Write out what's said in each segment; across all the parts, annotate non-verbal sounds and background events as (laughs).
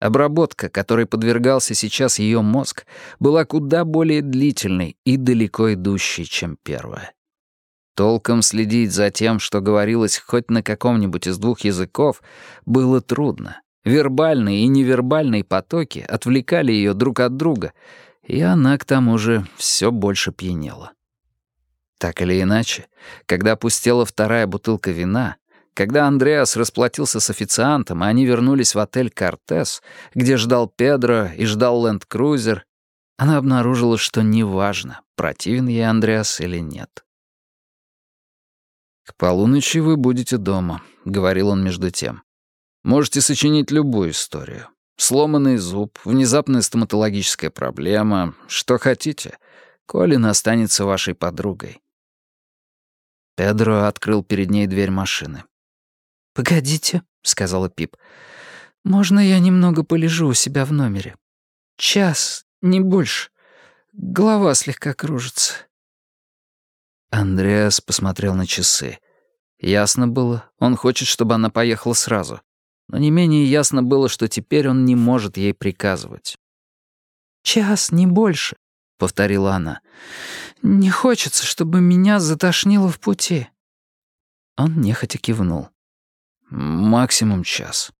Обработка, которой подвергался сейчас ее мозг, была куда более длительной и далеко идущей, чем первая. Толком следить за тем, что говорилось хоть на каком-нибудь из двух языков, было трудно. Вербальные и невербальные потоки отвлекали ее друг от друга, и она, к тому же, все больше пьянела. Так или иначе, когда опустела вторая бутылка вина, когда Андреас расплатился с официантом, и они вернулись в отель «Кортес», где ждал Педро и ждал ленд-крузер, она обнаружила, что неважно, противен ей Андреас или нет. «К полуночи вы будете дома», — говорил он между тем. «Можете сочинить любую историю. Сломанный зуб, внезапная стоматологическая проблема, что хотите. Колин останется вашей подругой». Педро открыл перед ней дверь машины. «Погодите», — сказала Пип. «Можно я немного полежу у себя в номере? Час, не больше. Голова слегка кружится». Андреас посмотрел на часы. Ясно было, он хочет, чтобы она поехала сразу. Но не менее ясно было, что теперь он не может ей приказывать. «Час, не больше», — повторила она. «Не хочется, чтобы меня затошнило в пути». Он нехотя кивнул. Максимум час.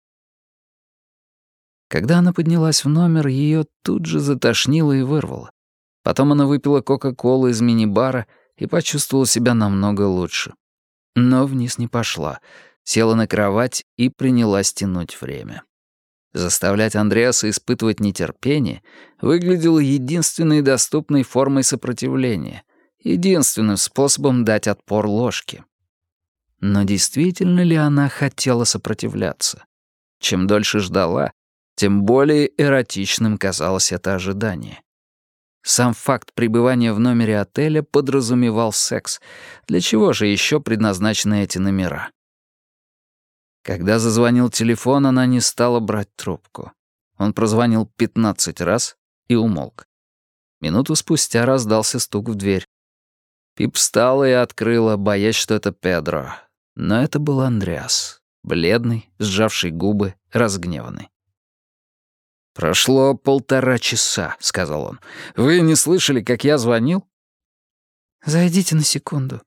Когда она поднялась в номер, ее тут же затошнило и вырвало. Потом она выпила Кока-Колу из мини-бара и почувствовала себя намного лучше. Но вниз не пошла, села на кровать и принялась тянуть время. Заставлять Андреаса испытывать нетерпение выглядело единственной доступной формой сопротивления, единственным способом дать отпор ложке. Но действительно ли она хотела сопротивляться? Чем дольше ждала, тем более эротичным казалось это ожидание. Сам факт пребывания в номере отеля подразумевал секс. Для чего же еще предназначены эти номера? Когда зазвонил телефон, она не стала брать трубку. Он прозвонил 15 раз и умолк. Минуту спустя раздался стук в дверь. Пип встала и открыла, боясь, что это Педро. Но это был Андреас, бледный, сжавший губы, разгневанный. «Прошло полтора часа», — сказал он. «Вы не слышали, как я звонил?» «Зайдите на секунду».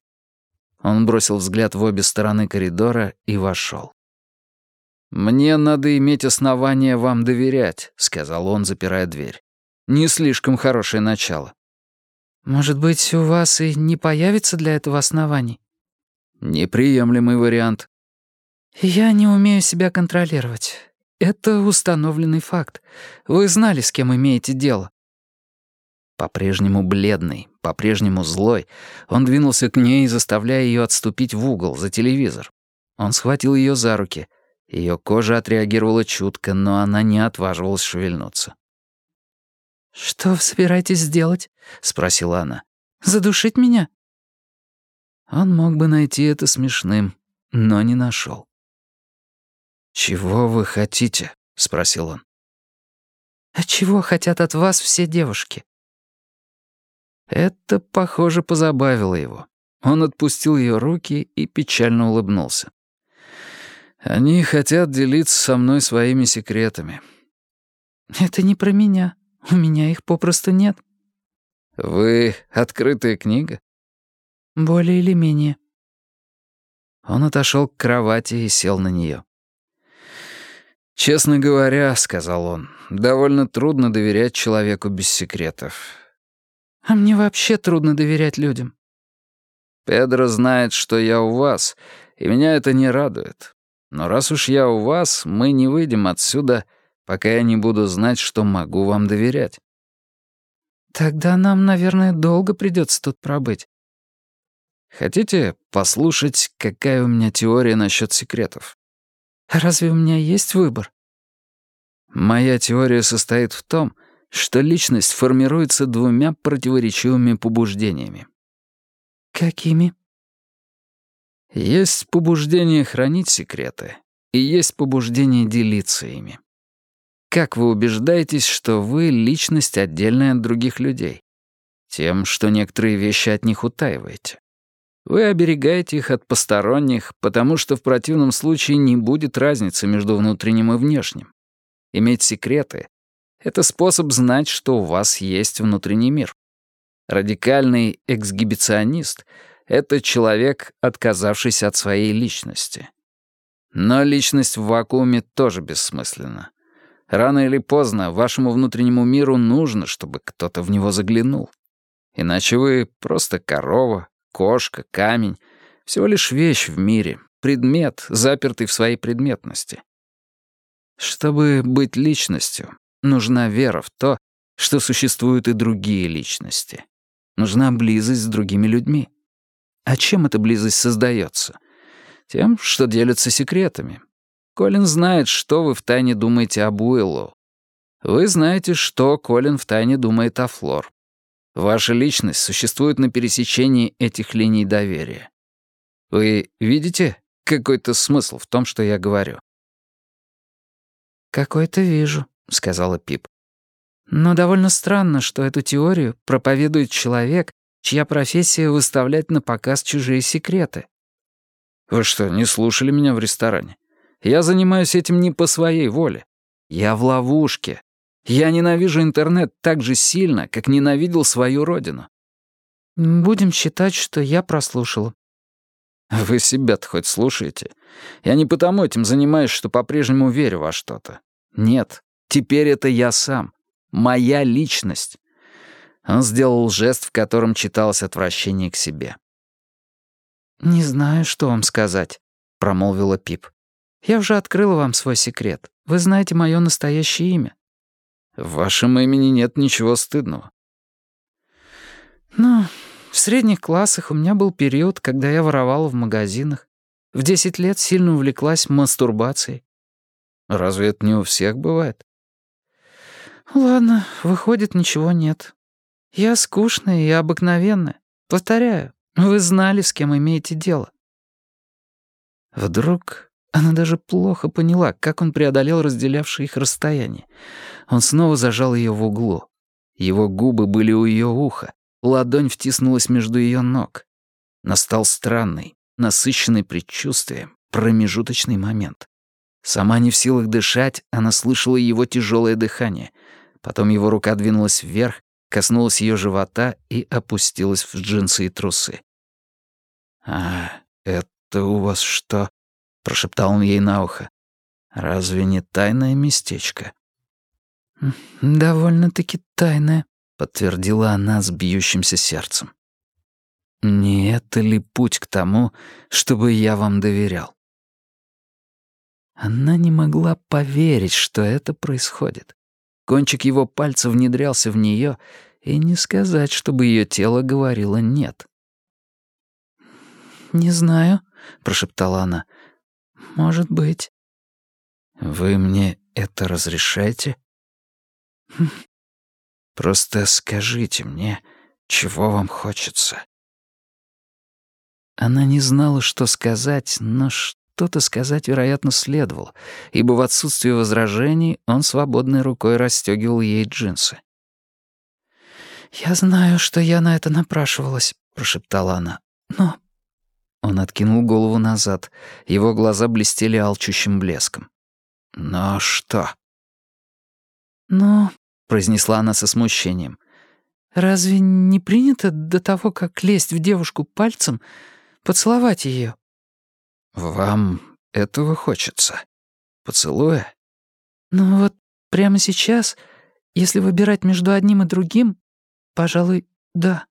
Он бросил взгляд в обе стороны коридора и вошел. «Мне надо иметь основания вам доверять», — сказал он, запирая дверь. «Не слишком хорошее начало». «Может быть, у вас и не появится для этого оснований?» Неприемлемый вариант. Я не умею себя контролировать. Это установленный факт. Вы знали, с кем имеете дело. По-прежнему бледный, по-прежнему злой, он двинулся к ней, заставляя ее отступить в угол, за телевизор. Он схватил ее за руки. Ее кожа отреагировала чутко, но она не отваживалась шевельнуться. «Что вы собираетесь сделать?» — спросила она. «Задушить меня?» Он мог бы найти это смешным, но не нашел. «Чего вы хотите?» — спросил он. «А чего хотят от вас все девушки?» Это, похоже, позабавило его. Он отпустил ее руки и печально улыбнулся. «Они хотят делиться со мной своими секретами». «Это не про меня. У меня их попросту нет». «Вы открытая книга?» «Более или менее». Он отошел к кровати и сел на нее. «Честно говоря, — сказал он, — довольно трудно доверять человеку без секретов». «А мне вообще трудно доверять людям». «Педро знает, что я у вас, и меня это не радует. Но раз уж я у вас, мы не выйдем отсюда, пока я не буду знать, что могу вам доверять». «Тогда нам, наверное, долго придется тут пробыть». Хотите послушать, какая у меня теория насчет секретов? Разве у меня есть выбор? Моя теория состоит в том, что личность формируется двумя противоречивыми побуждениями. Какими? Есть побуждение хранить секреты, и есть побуждение делиться ими. Как вы убеждаетесь, что вы — личность отдельная от других людей? Тем, что некоторые вещи от них утаиваете. Вы оберегаете их от посторонних, потому что в противном случае не будет разницы между внутренним и внешним. Иметь секреты — это способ знать, что у вас есть внутренний мир. Радикальный эксгибиционист — это человек, отказавшийся от своей личности. Но личность в вакууме тоже бессмысленна. Рано или поздно вашему внутреннему миру нужно, чтобы кто-то в него заглянул. Иначе вы просто корова, кошка, камень, всего лишь вещь в мире, предмет, запертый в своей предметности. Чтобы быть личностью, нужна вера в то, что существуют и другие личности. Нужна близость с другими людьми. А чем эта близость создается? Тем, что делятся секретами. Колин знает, что вы втайне думаете об Уиллоу. Вы знаете, что Колин втайне думает о Флор. Ваша личность существует на пересечении этих линий доверия. Вы видите какой-то смысл в том, что я говорю? «Какой-то вижу», — сказала Пип. «Но довольно странно, что эту теорию проповедует человек, чья профессия — выставлять на показ чужие секреты». «Вы что, не слушали меня в ресторане? Я занимаюсь этим не по своей воле. Я в ловушке. Я ненавижу интернет так же сильно, как ненавидел свою родину». «Будем считать, что я прослушала», вы себя-то хоть слушаете? Я не потому этим занимаюсь, что по-прежнему верю во что-то. Нет, теперь это я сам. Моя личность. Он сделал жест, в котором читалось отвращение к себе. «Не знаю, что вам сказать», — промолвила Пип. «Я уже открыла вам свой секрет. Вы знаете мое настоящее имя». «В вашем имени нет ничего стыдного». «Ну, в средних классах у меня был период, когда я воровала в магазинах. В 10 лет сильно увлеклась мастурбацией. Разве это не у всех бывает? Ладно, выходит, ничего нет. Я скучная и обыкновенная. Повторяю, вы знали, с кем имеете дело. Вдруг она даже плохо поняла, как он преодолел разделявшее их расстояние. Он снова зажал ее в углу. Его губы были у ее уха. Ладонь втиснулась между ее ног. Настал странный, насыщенный предчувствием, промежуточный момент. Сама не в силах дышать, она слышала его тяжелое дыхание. Потом его рука двинулась вверх, коснулась ее живота и опустилась в джинсы и трусы. «А это у вас что?» — прошептал он ей на ухо. «Разве не тайное местечко?» «Довольно-таки тайное», — подтвердила она с бьющимся сердцем. «Не это ли путь к тому, чтобы я вам доверял?» Она не могла поверить, что это происходит. Кончик его пальца внедрялся в нее, и не сказать, чтобы ее тело говорило «нет». «Не знаю», — прошептала она. «Может быть». «Вы мне это разрешаете?» хм, Просто скажите мне, чего вам хочется». Она не знала, что сказать, но что-то сказать, вероятно, следовало, ибо в отсутствие возражений он свободной рукой расстегивал ей джинсы. «Я знаю, что я на это напрашивалась», — прошептала она. «Но...» Он откинул голову назад. Его глаза блестели алчущим блеском. «Но что?» «Ну, произнесла она со смущением. «Разве не принято до того, как лезть в девушку пальцем, поцеловать ее?» «Вам этого хочется? Поцелуя?» «Ну вот прямо сейчас, если выбирать между одним и другим, пожалуй, да».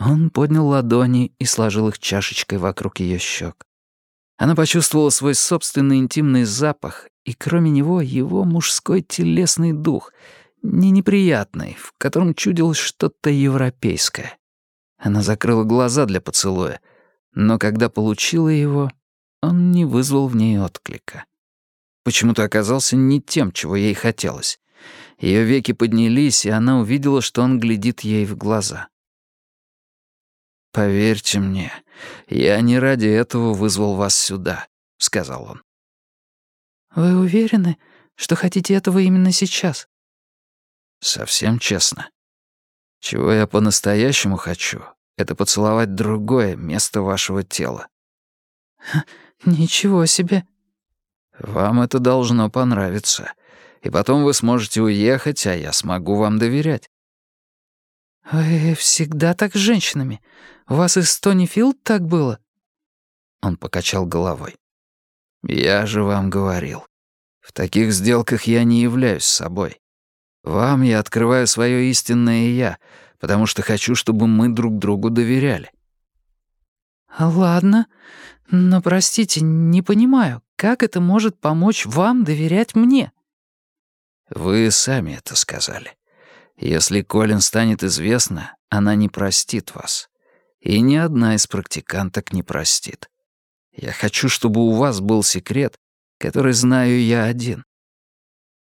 Он поднял ладони и сложил их чашечкой вокруг ее щек. Она почувствовала свой собственный интимный запах и кроме него его мужской телесный дух, не неприятный, в котором чудилось что-то европейское. Она закрыла глаза для поцелуя, но когда получила его, он не вызвал в ней отклика. Почему-то оказался не тем, чего ей хотелось. Ее веки поднялись, и она увидела, что он глядит ей в глаза. «Поверьте мне, я не ради этого вызвал вас сюда», — сказал он. «Вы уверены, что хотите этого именно сейчас?» «Совсем честно. Чего я по-настоящему хочу, это поцеловать другое место вашего тела». «Ничего себе». Вам это должно понравиться. И потом вы сможете уехать, а я смогу вам доверять». «Вы всегда так с женщинами? У вас и с Тони Филд так было?» Он покачал головой. «Я же вам говорил. В таких сделках я не являюсь собой. Вам я открываю свое истинное «я», потому что хочу, чтобы мы друг другу доверяли». «Ладно, но, простите, не понимаю, как это может помочь вам доверять мне?» «Вы сами это сказали. Если Колин станет известно, она не простит вас. И ни одна из практиканток не простит. Я хочу, чтобы у вас был секрет, который знаю я один».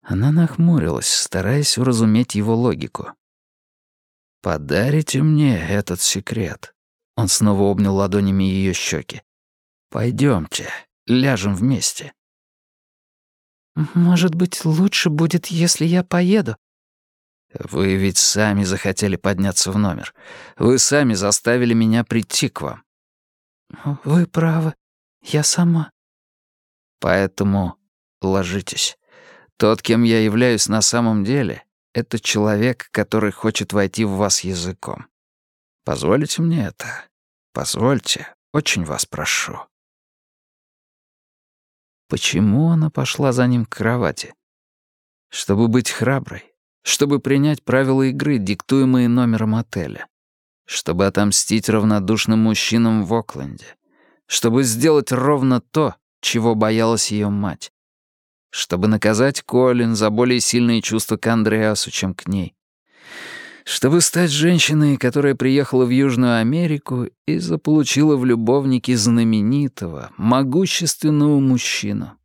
Она нахмурилась, стараясь уразуметь его логику. «Подарите мне этот секрет». Он снова обнял ладонями ее щеки. Пойдемте, ляжем вместе». «Может быть, лучше будет, если я поеду?» «Вы ведь сами захотели подняться в номер. Вы сами заставили меня прийти к вам». «Вы правы. Я сама». «Поэтому ложитесь. Тот, кем я являюсь на самом деле, это человек, который хочет войти в вас языком. Позволите мне это? Позвольте. Очень вас прошу». Почему она пошла за ним к кровати? Чтобы быть храброй, чтобы принять правила игры, диктуемые номером отеля, чтобы отомстить равнодушным мужчинам в Окленде, чтобы сделать ровно то, чего боялась ее мать, чтобы наказать Колин за более сильные чувства к Андреасу, чем к ней, чтобы стать женщиной, которая приехала в Южную Америку и заполучила в любовнике знаменитого, могущественного мужчину.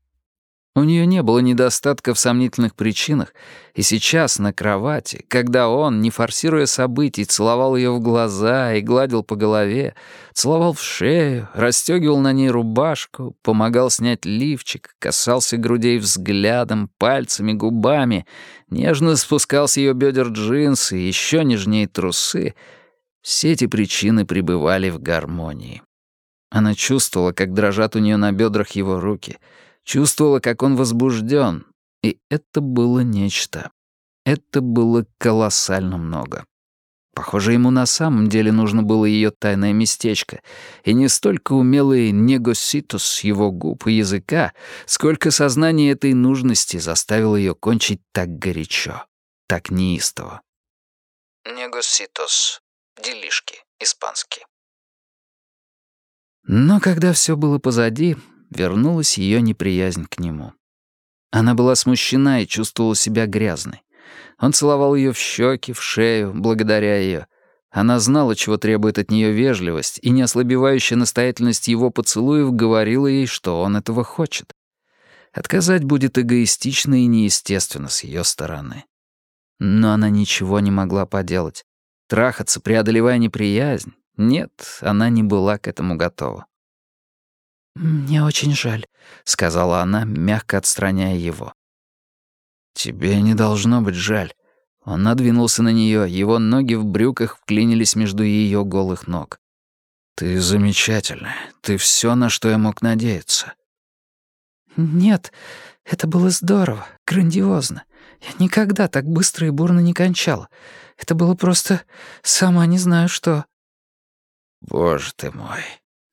У нее не было недостатка в сомнительных причинах, и сейчас на кровати, когда он, не форсируя событий, целовал ее в глаза и гладил по голове, целовал в шею, расстегивал на ней рубашку, помогал снять лифчик, касался грудей взглядом, пальцами, губами, нежно спускал с ее бедер джинсы, еще нежнее трусы, все эти причины пребывали в гармонии. Она чувствовала, как дрожат у нее на бедрах его руки — Чувствовала, как он возбужден, и это было нечто. Это было колоссально много. Похоже, ему на самом деле нужно было ее тайное местечко, и не столько умелый негоситус его губ и языка, сколько сознание этой нужности заставило ее кончить так горячо, так неистово. Негоситус. Делишки. Испанский. Но когда все было позади, вернулась ее неприязнь к нему. Она была смущена и чувствовала себя грязной. Он целовал ее в щеки, в шею, благодаря ее. Она знала, чего требует от нее вежливость, и неослабевающая настоятельность его поцелуев говорила ей, что он этого хочет. Отказать будет эгоистично и неестественно с ее стороны. Но она ничего не могла поделать. Трахаться, преодолевая неприязнь? Нет, она не была к этому готова. «Мне очень жаль», — сказала она, мягко отстраняя его. «Тебе не должно быть жаль». Он надвинулся на нее, его ноги в брюках вклинились между ее голых ног. «Ты замечательная. Ты все, на что я мог надеяться». «Нет, это было здорово, грандиозно. Я никогда так быстро и бурно не кончала. Это было просто... сама не знаю что». «Боже ты мой,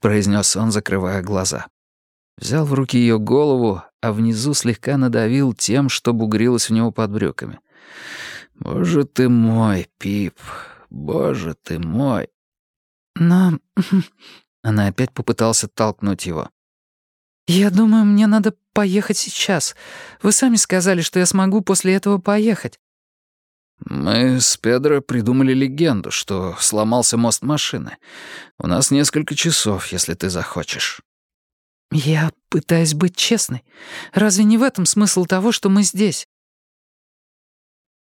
произнес он, закрывая глаза. Взял в руки ее голову, а внизу слегка надавил тем, что бугрилось у него под брюками. «Боже ты мой, Пип, боже ты мой!» «Но...» (laughs) Она опять попыталась оттолкнуть его. «Я думаю, мне надо поехать сейчас. Вы сами сказали, что я смогу после этого поехать. «Мы с Педро придумали легенду, что сломался мост машины. У нас несколько часов, если ты захочешь». «Я пытаюсь быть честной. Разве не в этом смысл того, что мы здесь?»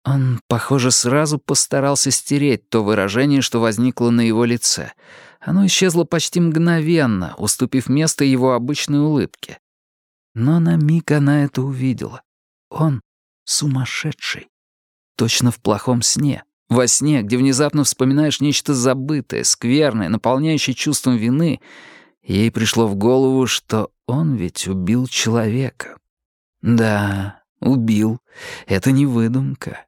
Он, похоже, сразу постарался стереть то выражение, что возникло на его лице. Оно исчезло почти мгновенно, уступив место его обычной улыбке. Но на миг она это увидела. Он сумасшедший. Точно в плохом сне. Во сне, где внезапно вспоминаешь нечто забытое, скверное, наполняющее чувством вины, ей пришло в голову, что он ведь убил человека. «Да, убил. Это не выдумка».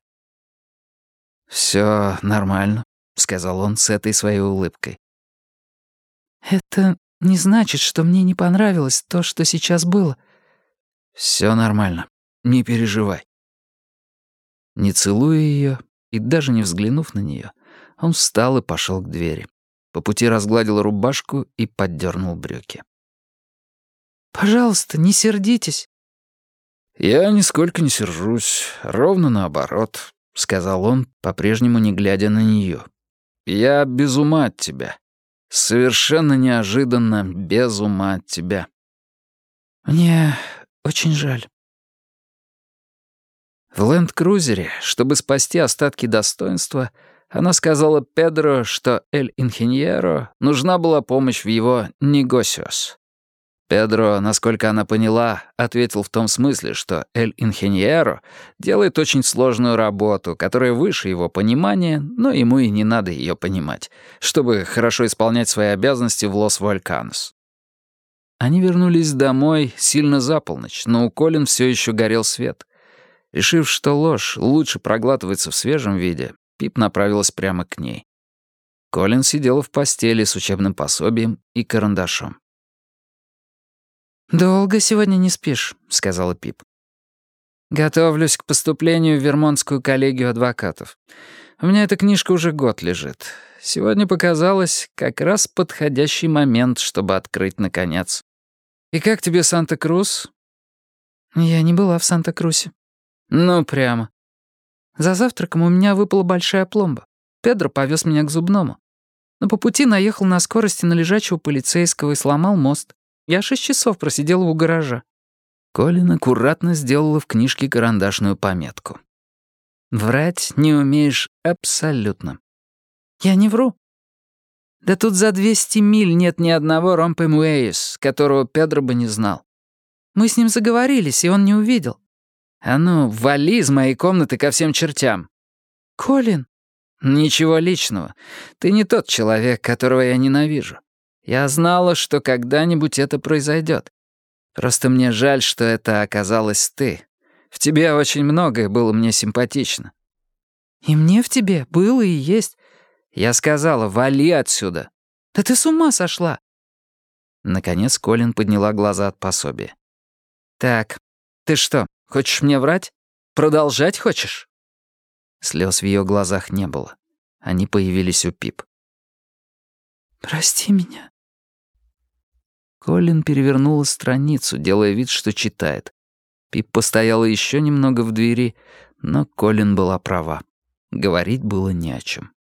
«Все нормально», — сказал он с этой своей улыбкой. «Это не значит, что мне не понравилось то, что сейчас было». «Все нормально. Не переживай». Не целуя ее и даже не взглянув на нее, он встал и пошел к двери. По пути разгладил рубашку и поддернул брюки. «Пожалуйста, не сердитесь». «Я нисколько не сержусь, ровно наоборот», — сказал он, по-прежнему не глядя на нее. «Я без ума от тебя. Совершенно неожиданно без ума от тебя». «Мне очень жаль». В ленд-крузере, чтобы спасти остатки достоинства, она сказала Педро, что Эль Инхиньеро нужна была помощь в его «негосиос». Педро, насколько она поняла, ответил в том смысле, что Эль Инхиньеро делает очень сложную работу, которая выше его понимания, но ему и не надо ее понимать, чтобы хорошо исполнять свои обязанности в Лос-Вальканос. Они вернулись домой сильно за полночь, но у Колин все еще горел свет — Решив, что ложь лучше проглатывается в свежем виде, Пип направилась прямо к ней. Колин сидела в постели с учебным пособием и карандашом. «Долго сегодня не спишь», — сказала Пип. «Готовлюсь к поступлению в Вермонтскую коллегию адвокатов. У меня эта книжка уже год лежит. Сегодня показалось как раз подходящий момент, чтобы открыть наконец. И как тебе Санта-Крус?» «Я не была в Санта-Крусе», «Ну, прямо». За завтраком у меня выпала большая пломба. Педро повез меня к зубному. Но по пути наехал на скорости на лежачего полицейского и сломал мост. Я шесть часов просидела у гаража. Колин аккуратно сделала в книжке карандашную пометку. «Врать не умеешь абсолютно». «Я не вру». «Да тут за 200 миль нет ни одного Ромпемуэйс, которого Педро бы не знал». «Мы с ним заговорились, и он не увидел. «А ну, вали из моей комнаты ко всем чертям». «Колин». «Ничего личного. Ты не тот человек, которого я ненавижу. Я знала, что когда-нибудь это произойдет. Просто мне жаль, что это оказалась ты. В тебе очень многое было мне симпатично». «И мне в тебе было и есть». Я сказала, вали отсюда. «Да ты с ума сошла!» Наконец Колин подняла глаза от пособия. «Так, ты что, Хочешь мне врать? Продолжать хочешь?» Слез в ее глазах не было. Они появились у Пип. «Прости меня». Колин перевернула страницу, делая вид, что читает. Пип постояла еще немного в двери, но Колин была права. Говорить было не о чем.